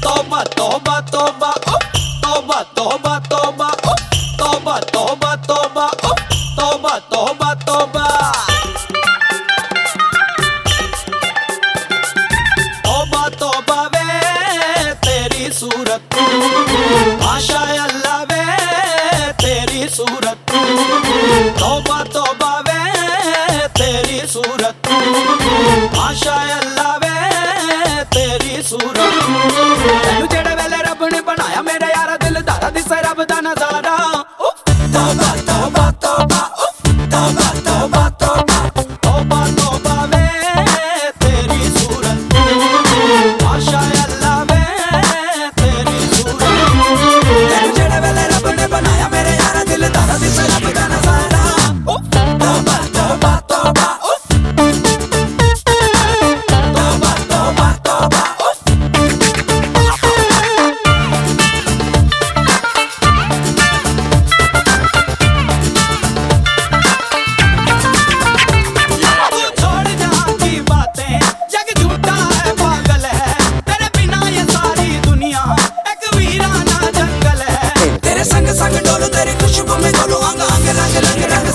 Toma, toma, oh. toma, toma, toma, सूरत। तोबा तोबा वे तेरी सूरत। अल्लाह संग डोलो तेरी खुशबू में गोलो अंग अंग रंग रंग रंग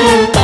Oh,